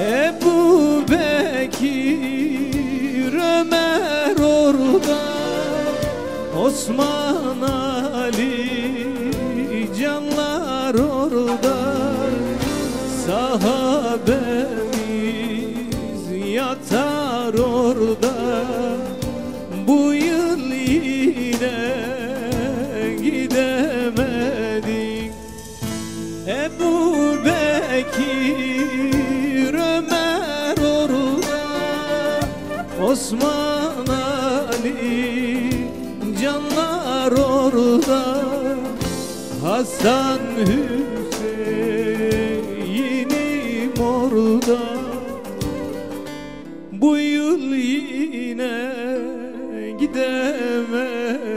Ebu Bekir Ömer orada Osman Ali canlar orada. Sahabemiz yatar orada Bu yıl yine gidemedik. Ebu Bekir Osman Ali canlar orada. Hasan Hüseyin'im orada Bu yıl yine gidemem